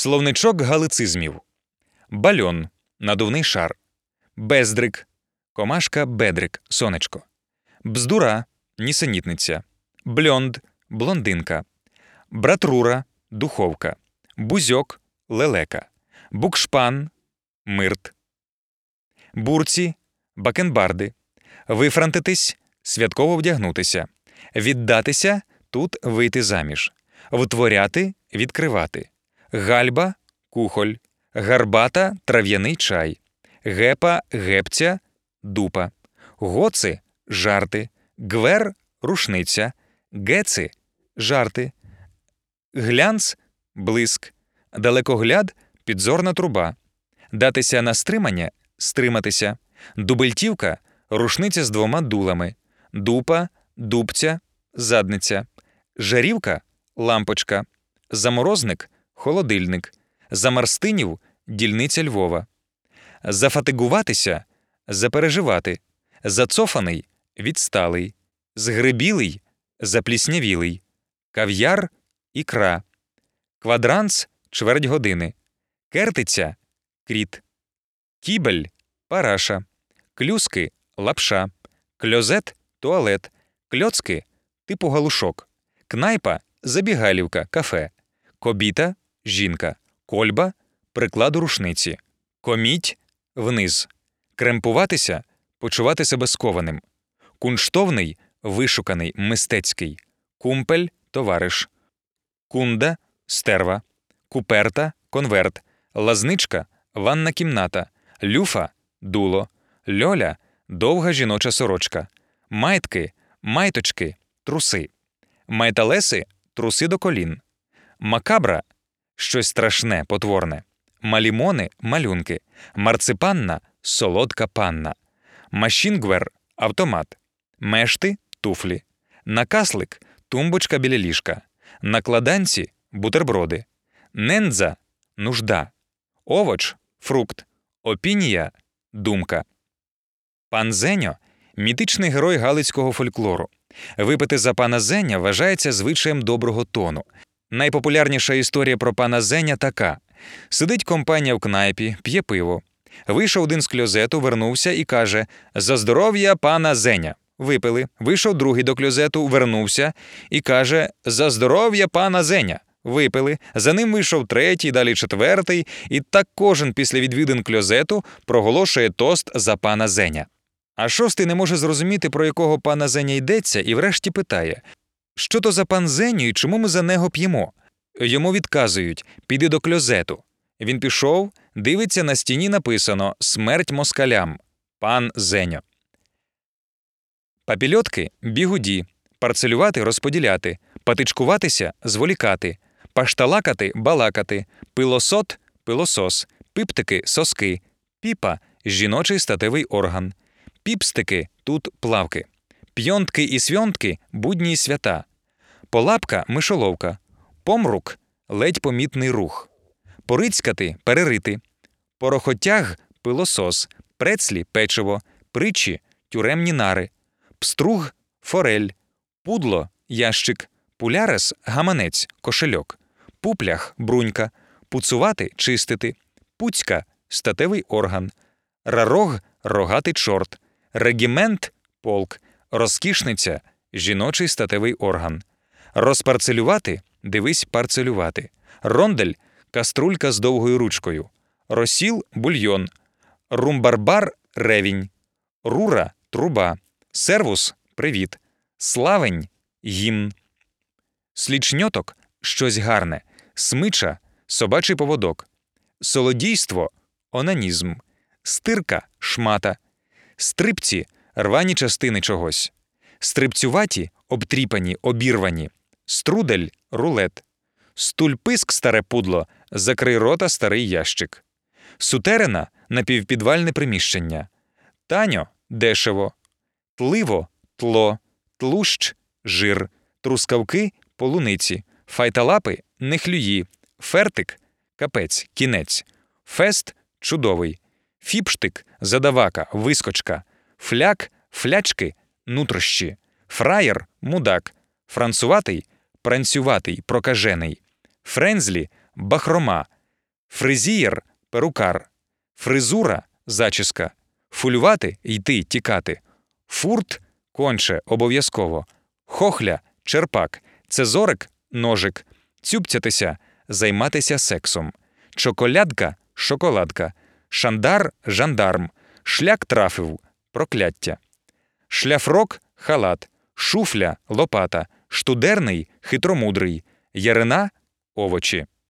Словничок галицизмів. Бальон надувний шар. Бездрик комашка бедрик, сонечко. Бздура нісенітниця. Бльонд блондинка. Братрура духовка. Бузьок лелека. Букшпан мирт. Бурці бакенбарди. Вифрантитись святково вдягнутися. Віддатися тут вийти заміж. Втворяти відкривати. Гальба кухоль. Гарбата трав'яний чай. Гепа гепця дупа. Гоци жарти. Гвер рушниця. Геци жарти. Глянц блиск. Далекогляд підзорна труба. Датися на стримання стриматися. Дубельтівка рушниця з двома дулами. Дупа, дубця, задниця. Жарівка лампочка. Заморозник холодильник. Замарстинів дільниця Львова. Зафатигуватися запереживати. Зацофаний відсталий. Згрибілий запліснявілий. Кав'яр ікра. Квадранс чверть години. Кертиця кріт. Кібель параша. Клюски лапша. Кльозет туалет. Кльоцки типу галушок. Кнайпа забігалівка кафе. Кобіта жінка. Кольба прикладу рушниці. Коміть вниз. Кремпуватися почувати себе скованим. Кунштовний вишуканий мистецький. Кумпель товариш. Кунда стерва. Куверта конверт. Лазничка ванна кімната. Люфа дуло. Льоля довга жіноча сорочка. Майтки майточки труси. Майталеси труси до колін. Макабра щось страшне, потворне. Малімони малюнки. Марципанна солодка панна. Машінгвер автомат. Мешти туфлі. Накаслик тумбочка біля ліжка. Накладанці бутерброди. Нендза нужда. Овоч фрукт. Опінія думка. Пан Зеньо мітичний герой галицького фольклору. Випити за пана Зеня вважається звичаєм доброго тону. Найпопулярніша історія про пана Зеня така: сидить компанія в кнайпі, п'є пиво. Вийшов один з кльозету, вернувся і каже: За здоров'я пана Зеня. Випили. Вийшов другий до кльозету, вернувся і каже: За здоров'я пана Зеня. Випили. За ним вийшов третій, далі четвертий, і так кожен після відвідин кльозету проголошує тост за пана Зеня. А шостий не може зрозуміти, про якого пана Зеня йдеться, і врешті питає: Що то за пан Зеню і чому ми за нього п'ємо? Йому відказують піди до кльозету. Він пішов, дивиться на стіні написано Смерть москалям. Пан Зеньо. Папільотки бігуді, парцелювати розподіляти, патичкуватися зволікати, пашталакати балакати, пилосот пилосос, пиптики соски, піпа жіночий статевий орган, піпстики тут плавки, п'йонтки і свьонтки будні свята, полапка мишоловка, помрук ледь помітний рух, порицькати перерити, порохотяг пилосос, прецлі печиво, притчі тюремні нари, пструг форель, пудло ящик, пулярес гаманець, кошельок, пуплях брунька, пуцувати чистити, пуцька статевий орган, рарог рогатий чорт, регімент полк, розкішниця жіночий статевий орган, розпарцелювати? Дивись парцелювати, рондель каструлька з довгою ручкою, росіл бульйон, румбарбар ревінь, рура труба, сервус привіт, славень гімн, слічньоток щось гарне, смича собачий поводок, солодійство онанізм, стирка шмата, стрипці рвані частини чогось, стрипцюваті обтріпані, обірвані, струдель рулет, стульписк старе пудло, закрий рота старий ящик, сутерена напівпідвальне приміщення, таньо дешево, тливо тло, тлущ жир, трускавки полуниці, файталапи нехлюї, фертик капець, кінець, фест чудовий, фіпштик задавака, вискочка, фляк флячки нутрощі, фраєр мудак, француватий пранцюватий, прокажений, френзлі бахрома, фризієр перукар, фризура зачіска, фулювати йти тікати, фурт конче обов'язково, хохля черпак, цезорик ножик, цюбцятися займатися сексом, чоколядка шоколадка, шандар жандарм, шляк трафив прокляття, шляфрок халат, шуфля лопата, штудерний хитромудрий, ярина овочі.